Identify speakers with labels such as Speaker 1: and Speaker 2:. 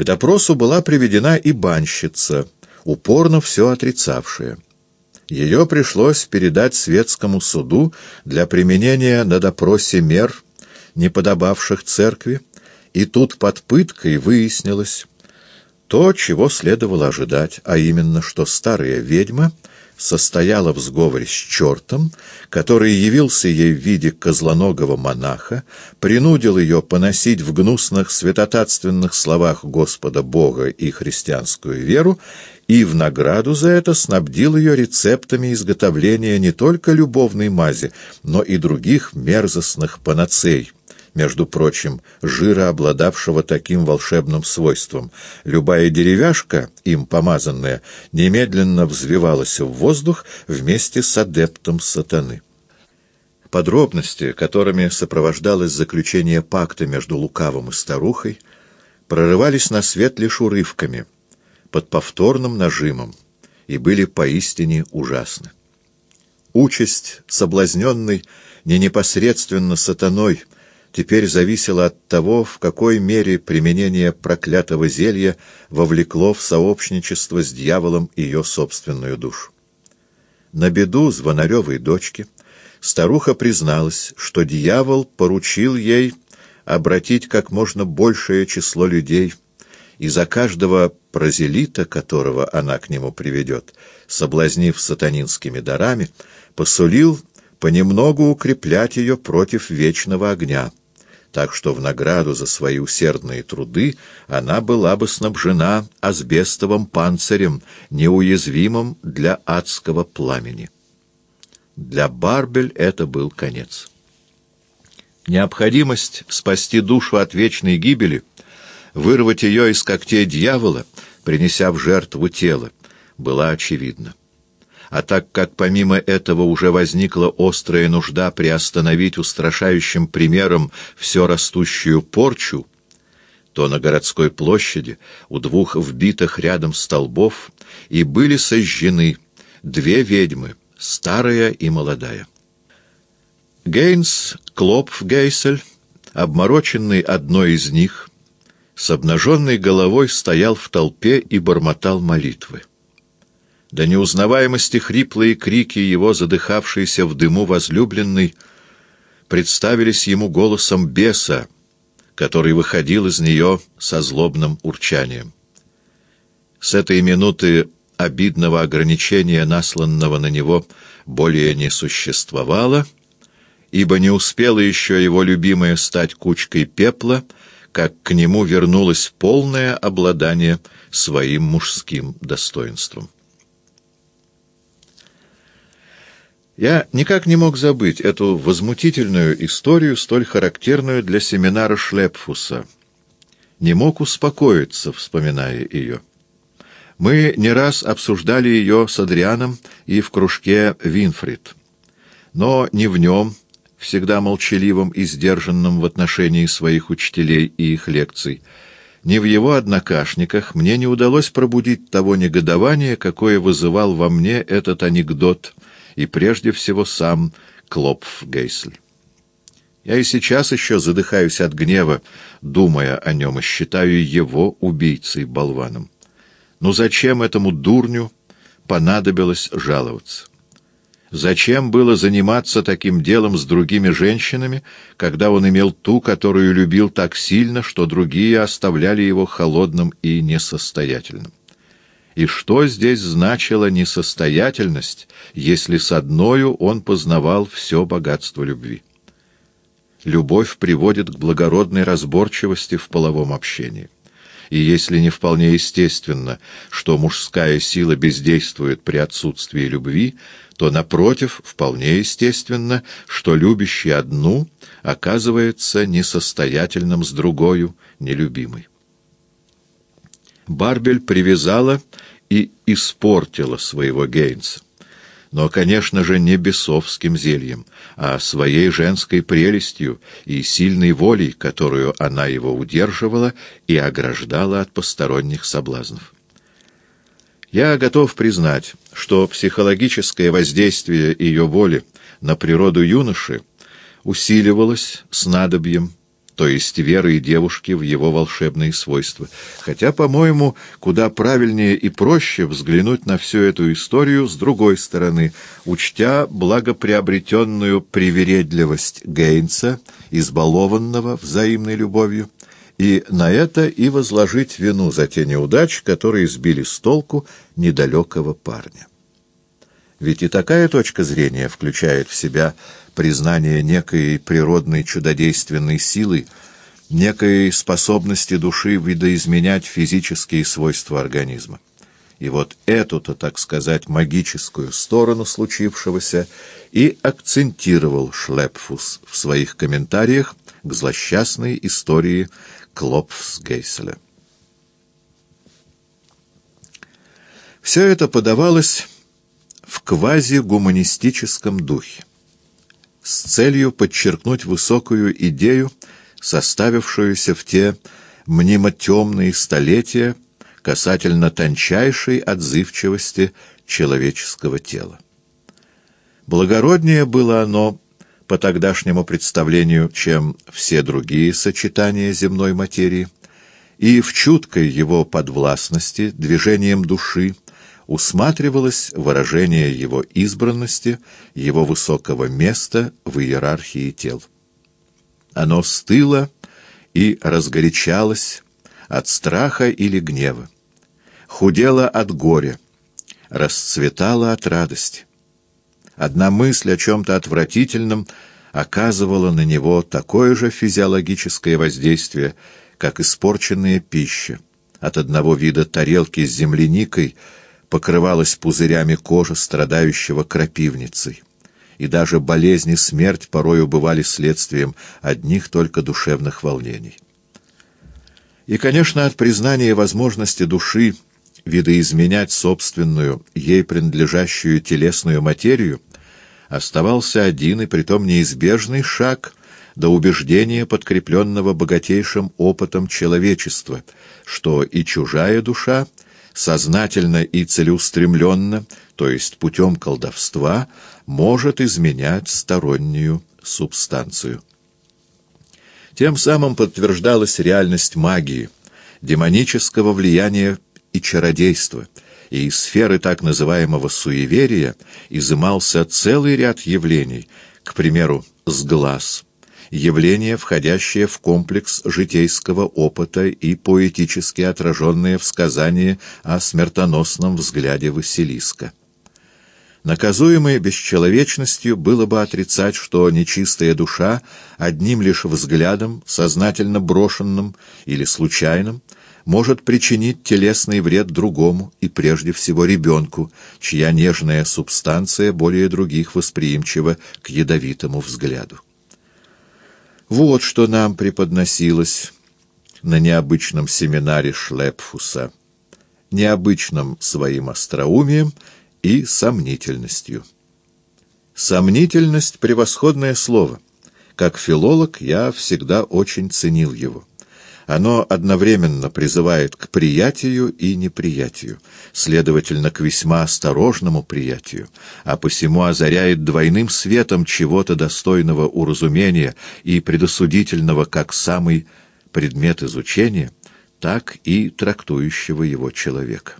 Speaker 1: К допросу была приведена и банщица, упорно все отрицавшая. Ее пришлось передать светскому суду для применения на допросе мер, не подобавших церкви, и тут под пыткой выяснилось то, чего следовало ожидать, а именно, что старая ведьма состояла в сговоре с чертом, который явился ей в виде козлоногого монаха, принудил ее поносить в гнусных святотатственных словах Господа Бога и христианскую веру, и в награду за это снабдил ее рецептами изготовления не только любовной мази, но и других мерзостных панацей между прочим, жира, обладавшего таким волшебным свойством. Любая деревяшка, им помазанная, немедленно взвивалась в воздух вместе с адептом сатаны. Подробности, которыми сопровождалось заключение пакта между лукавым и старухой, прорывались на свет лишь урывками, под повторным нажимом, и были поистине ужасны. Участь, соблазненной не непосредственно сатаной, теперь зависело от того, в какой мере применение проклятого зелья вовлекло в сообщничество с дьяволом ее собственную душу. На беду звонаревой дочки старуха призналась, что дьявол поручил ей обратить как можно большее число людей, и за каждого прозелита, которого она к нему приведет, соблазнив сатанинскими дарами, посулил понемногу укреплять ее против вечного огня так что в награду за свои усердные труды она была бы снабжена асбестовым панцирем, неуязвимым для адского пламени. Для Барбель это был конец. Необходимость спасти душу от вечной гибели, вырвать ее из когтей дьявола, принеся в жертву тело, была очевидна. А так как помимо этого уже возникла острая нужда приостановить устрашающим примером все растущую порчу, то на городской площади у двух вбитых рядом столбов и были сожжены две ведьмы, старая и молодая. Гейнс Клопфгейсель, обмороченный одной из них, с обнаженной головой стоял в толпе и бормотал молитвы. До неузнаваемости хриплые крики его, задыхавшейся в дыму возлюбленной, представились ему голосом беса, который выходил из нее со злобным урчанием. С этой минуты обидного ограничения, насланного на него, более не существовало, ибо не успела еще его любимая стать кучкой пепла, как к нему вернулось полное обладание своим мужским достоинством. Я никак не мог забыть эту возмутительную историю, столь характерную для семинара Шлепфуса. Не мог успокоиться, вспоминая ее. Мы не раз обсуждали ее с Адрианом и в кружке Винфрид. Но не в нем, всегда молчаливым и сдержанным в отношении своих учителей и их лекций, ни в его однокашниках мне не удалось пробудить того негодования, какое вызывал во мне этот анекдот — и прежде всего сам Клопф Гейсль. Я и сейчас еще задыхаюсь от гнева, думая о нем, и считаю его убийцей-болваном. Но зачем этому дурню понадобилось жаловаться? Зачем было заниматься таким делом с другими женщинами, когда он имел ту, которую любил так сильно, что другие оставляли его холодным и несостоятельным? И что здесь значила несостоятельность, если с одною он познавал все богатство любви? Любовь приводит к благородной разборчивости в половом общении. И если не вполне естественно, что мужская сила бездействует при отсутствии любви, то, напротив, вполне естественно, что любящий одну оказывается несостоятельным с другою, нелюбимой. Барбель привязала и испортила своего Гейнса. Но, конечно же, не бесовским зельем, а своей женской прелестью и сильной волей, которую она его удерживала и ограждала от посторонних соблазнов. Я готов признать, что психологическое воздействие ее воли на природу юноши усиливалось снадобьем, то есть верой девушки в его волшебные свойства. Хотя, по-моему, куда правильнее и проще взглянуть на всю эту историю с другой стороны, учтя благоприобретенную привередливость Гейнса, избалованного взаимной любовью, и на это и возложить вину за те неудачи, которые сбили с толку недалекого парня. Ведь и такая точка зрения включает в себя признание некой природной чудодейственной силы, некой способности души видоизменять физические свойства организма. И вот эту-то, так сказать, магическую сторону случившегося и акцентировал Шлепфус в своих комментариях к злосчастной истории Клопфсгейселя. Все это подавалось квазигуманистическом духе с целью подчеркнуть высокую идею, составившуюся в те мнимо-темные столетия касательно тончайшей отзывчивости человеческого тела. Благороднее было оно по тогдашнему представлению, чем все другие сочетания земной материи, и в чуткой его подвластности, движением души, усматривалось выражение его избранности, его высокого места в иерархии тел. Оно стыло и разгорячалось от страха или гнева, худело от горя, расцветало от радости. Одна мысль о чем-то отвратительном оказывала на него такое же физиологическое воздействие, как испорченная пища. От одного вида тарелки с земляникой – покрывалась пузырями кожа страдающего крапивницей, и даже болезни смерть порою бывали следствием одних только душевных волнений. И, конечно, от признания возможности души видоизменять собственную, ей принадлежащую телесную материю, оставался один и притом неизбежный шаг до убеждения, подкрепленного богатейшим опытом человечества, что и чужая душа — сознательно и целеустремленно, то есть путем колдовства, может изменять стороннюю субстанцию. Тем самым подтверждалась реальность магии, демонического влияния и чародейства, и из сферы так называемого суеверия изымался целый ряд явлений, к примеру, сглаз – явление, входящее в комплекс житейского опыта и поэтически отраженное в сказании о смертоносном взгляде Василиска. Наказуемой бесчеловечностью было бы отрицать, что нечистая душа одним лишь взглядом, сознательно брошенным или случайным, может причинить телесный вред другому и прежде всего ребенку, чья нежная субстанция более других восприимчива к ядовитому взгляду. Вот что нам преподносилось на необычном семинаре Шлепфуса, необычным своим остроумием и сомнительностью. Сомнительность — превосходное слово. Как филолог я всегда очень ценил его. Оно одновременно призывает к приятию и неприятию, следовательно, к весьма осторожному приятию, а посему озаряет двойным светом чего-то достойного уразумения и предосудительного как самый предмет изучения, так и трактующего его человека.